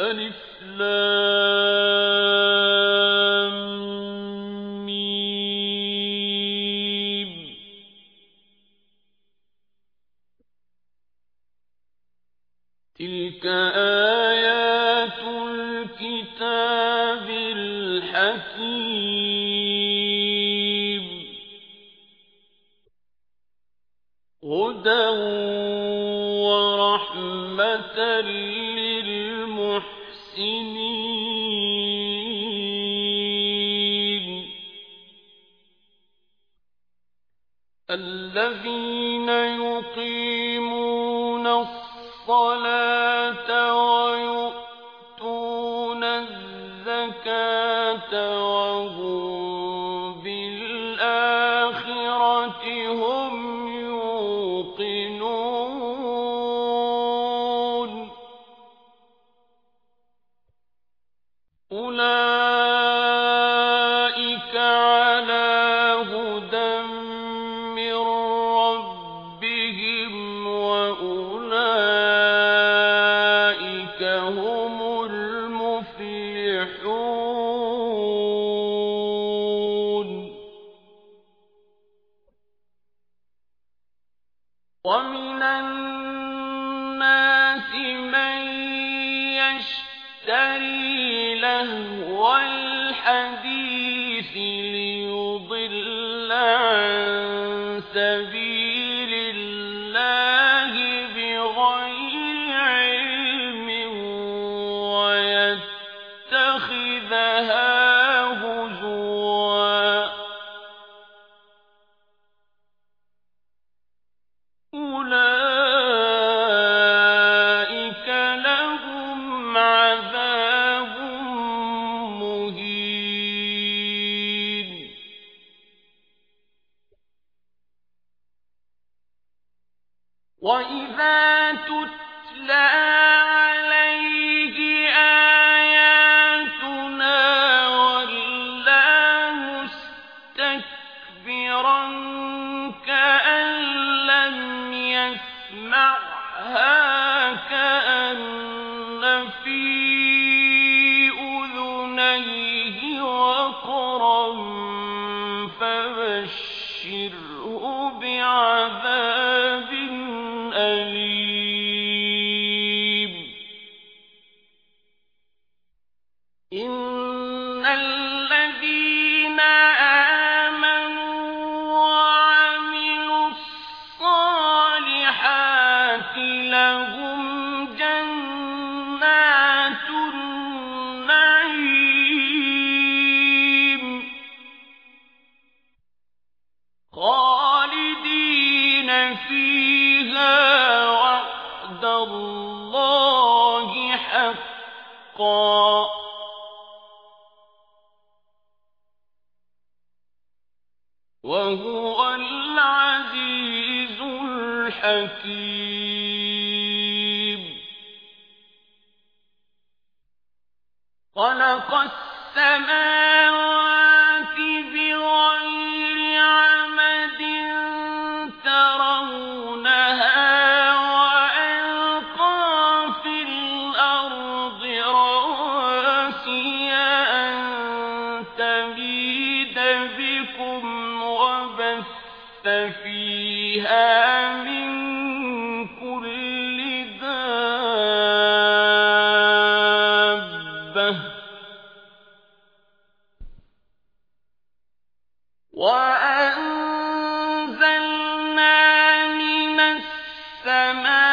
ألف لام ميم. تلك آيات الكتاب الحكيم. هدى ورحمة للمحسنين الذين يقيمون الصلاة ويؤتون الزكاة وهم هم المفلحون ومن الناس من يشتري لهو الحديث ليضل أولئك لهم عذاب مهين. وإذا تتلى الله حقا. وهو العزيز الحكيم. خلق السماوات وبث فيها من كل دابة. وأنزلنا من السماء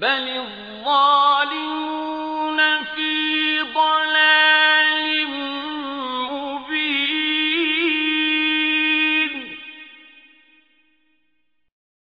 بل الظالمون في